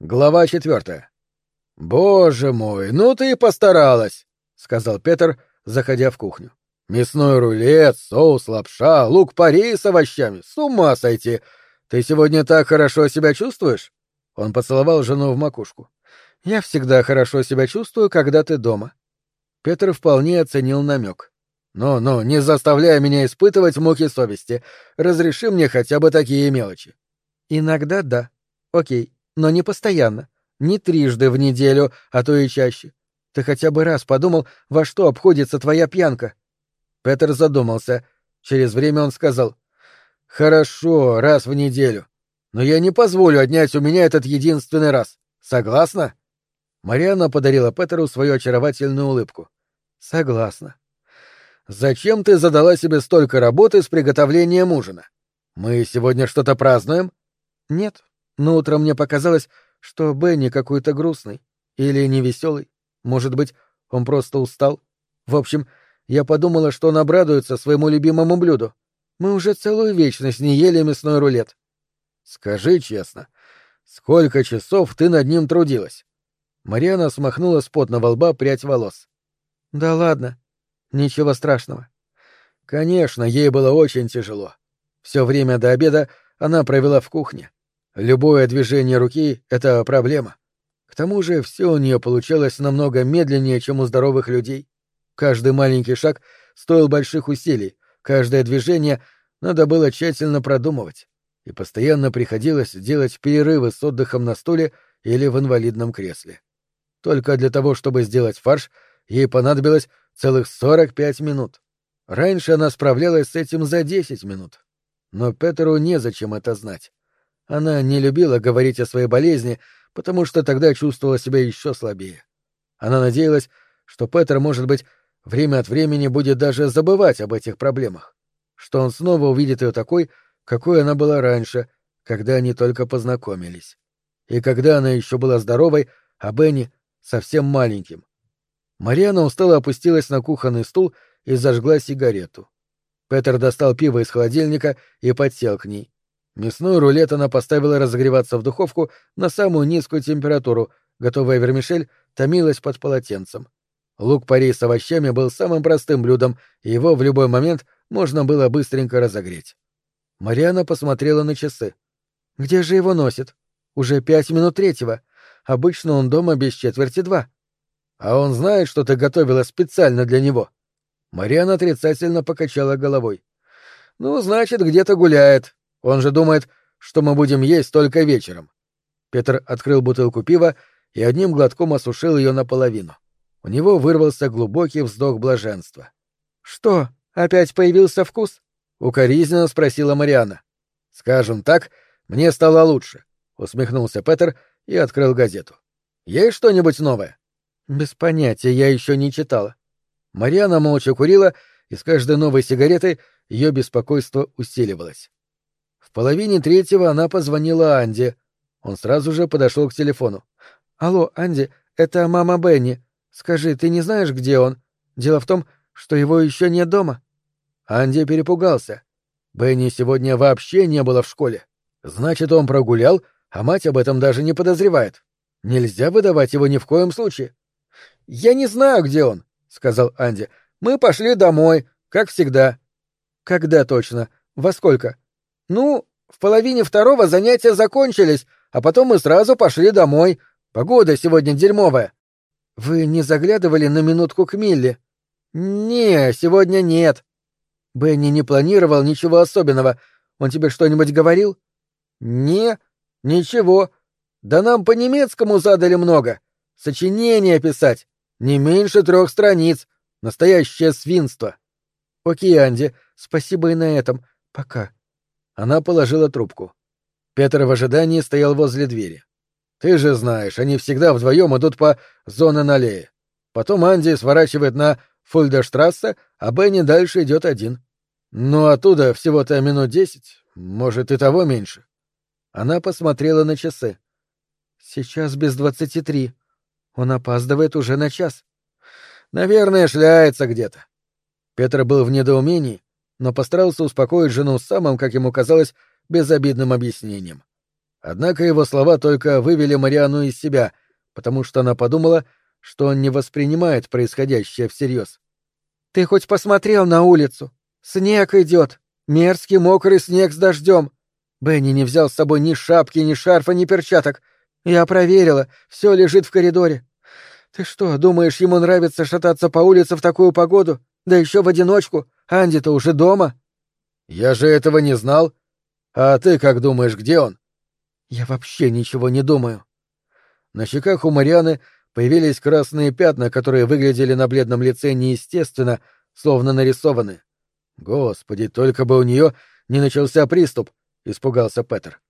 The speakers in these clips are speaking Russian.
Глава четвертая. «Боже мой, ну ты и постаралась!» — сказал Петр, заходя в кухню. «Мясной рулет, соус, лапша, лук-пари с овощами. С ума сойти! Ты сегодня так хорошо себя чувствуешь?» Он поцеловал жену в макушку. «Я всегда хорошо себя чувствую, когда ты дома». Петр вполне оценил намек. «Ну-ну, не заставляй меня испытывать муки совести. Разреши мне хотя бы такие мелочи». «Иногда да. Окей, но не постоянно. Не трижды в неделю, а то и чаще. Ты хотя бы раз подумал, во что обходится твоя пьянка?» Петр задумался. Через время он сказал. «Хорошо, раз в неделю. Но я не позволю отнять у меня этот единственный раз. Согласна?» Марианна подарила Петеру свою очаровательную улыбку. «Согласна». «Зачем ты задала себе столько работы с приготовлением ужина? Мы сегодня что-то празднуем?» «Нет, но утром мне показалось, что Бенни какой-то грустный или невеселый. Может быть, он просто устал. В общем, я подумала, что он обрадуется своему любимому блюду. Мы уже целую вечность не ели мясной рулет. Скажи честно, сколько часов ты над ним трудилась? Мариана смахнула с потного лба прядь волос. Да ладно, ничего страшного. Конечно, ей было очень тяжело. Все время до обеда она провела в кухне. Любое движение руки — это проблема. К тому же все у нее получалось намного медленнее, чем у здоровых людей. Каждый маленький шаг стоил больших усилий, каждое движение надо было тщательно продумывать, и постоянно приходилось делать перерывы с отдыхом на стуле или в инвалидном кресле. Только для того, чтобы сделать фарш, ей понадобилось целых 45 минут. Раньше она справлялась с этим за 10 минут. Но Петеру незачем это знать. Она не любила говорить о своей болезни, потому что тогда чувствовала себя еще слабее. Она надеялась, что Петер, может быть, время от времени будет даже забывать об этих проблемах, что он снова увидит ее такой, какой она была раньше, когда они только познакомились. И когда она еще была здоровой, а Бенни — совсем маленьким. Мариана устало опустилась на кухонный стул и зажгла сигарету. Петер достал пиво из холодильника и подсел к ней. Мясной рулет она поставила разогреваться в духовку на самую низкую температуру, готовая вермишель томилась под полотенцем. Лук-порей с овощами был самым простым блюдом, и его в любой момент можно было быстренько разогреть. Мариана посмотрела на часы. «Где же его носит? Уже пять минут третьего. Обычно он дома без четверти два». «А он знает, что ты готовила специально для него?» Мариана отрицательно покачала головой. «Ну, значит, где-то гуляет. Он же думает, что мы будем есть только вечером. Петр открыл бутылку пива и одним глотком осушил ее наполовину. У него вырвался глубокий вздох блаженства. Что, опять появился вкус? укоризненно спросила Мариана. Скажем так, мне стало лучше, усмехнулся Петр и открыл газету. Есть что-нибудь новое? Без понятия, я еще не читала. Мариана молча курила, и с каждой новой сигаретой ее беспокойство усиливалось половине третьего она позвонила Анде. Он сразу же подошел к телефону. «Алло, Анди, это мама Бенни. Скажи, ты не знаешь, где он? Дело в том, что его еще нет дома». Анди перепугался. Бенни сегодня вообще не было в школе. Значит, он прогулял, а мать об этом даже не подозревает. Нельзя выдавать его ни в коем случае. «Я не знаю, где он», — сказал Анди. «Мы пошли домой, как всегда». «Когда точно? Во сколько?» «Ну, в половине второго занятия закончились, а потом мы сразу пошли домой. Погода сегодня дерьмовая». «Вы не заглядывали на минутку к Милли?» «Не, сегодня нет». «Бенни не планировал ничего особенного. Он тебе что-нибудь говорил?» «Не, ничего. Да нам по-немецкому задали много. Сочинение писать. Не меньше трех страниц. Настоящее свинство». «Окей, Анди, спасибо и на этом. Пока». Она положила трубку. Петр в ожидании стоял возле двери. Ты же знаешь, они всегда вдвоем идут по зоне аллее. Потом Анди сворачивает на Фульдерштрассе, а Бенни дальше идет один. Ну, оттуда всего-то минут десять, может, и того меньше. Она посмотрела на часы. Сейчас без двадцати три. Он опаздывает уже на час. Наверное, шляется где-то. Петр был в недоумении, но постарался успокоить жену самым, как ему казалось, безобидным объяснением. Однако его слова только вывели Мариану из себя, потому что она подумала, что он не воспринимает происходящее всерьез. «Ты хоть посмотрел на улицу? Снег идет. Мерзкий мокрый снег с дождем. Бенни не взял с собой ни шапки, ни шарфа, ни перчаток. Я проверила, все лежит в коридоре. Ты что, думаешь, ему нравится шататься по улице в такую погоду? Да еще в одиночку. Анди-то уже дома. Я же этого не знал. А ты как думаешь, где он? Я вообще ничего не думаю. На щеках у Марианы появились красные пятна, которые выглядели на бледном лице неестественно, словно нарисованы. Господи, только бы у нее не начался приступ, испугался Петер.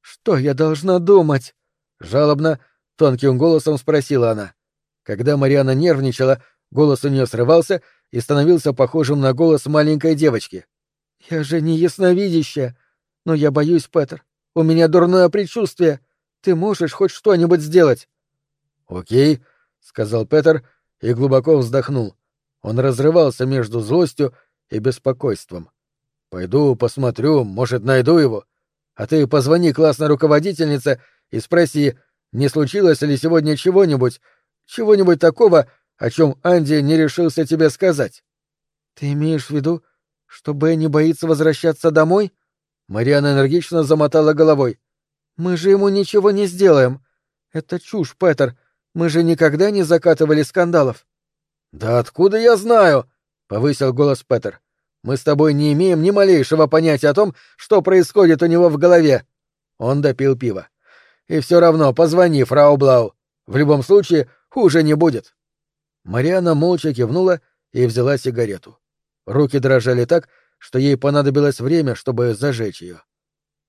Что я должна думать? Жалобно, тонким голосом спросила она. Когда Мариана нервничала, голос у нее срывался и становился похожим на голос маленькой девочки. «Я же не ясновидящая, но я боюсь, Петер. У меня дурное предчувствие. Ты можешь хоть что-нибудь сделать?» «Окей», — сказал Петер и глубоко вздохнул. Он разрывался между злостью и беспокойством. «Пойду посмотрю, может, найду его. А ты позвони классной руководительнице и спроси, не случилось ли сегодня чего-нибудь, чего-нибудь такого, о чем Анди не решился тебе сказать. Ты имеешь в виду, что Бенни боится возвращаться домой? Мариана энергично замотала головой. Мы же ему ничего не сделаем. Это чушь, Петер. Мы же никогда не закатывали скандалов. Да откуда я знаю? повысил голос Петер. Мы с тобой не имеем ни малейшего понятия о том, что происходит у него в голове. Он допил пиво. И все равно позвони, фрау Блау. В любом случае, хуже не будет. Мариана молча кивнула и взяла сигарету. Руки дрожали так, что ей понадобилось время, чтобы зажечь ее.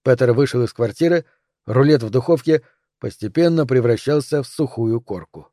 Петер вышел из квартиры, рулет в духовке постепенно превращался в сухую корку.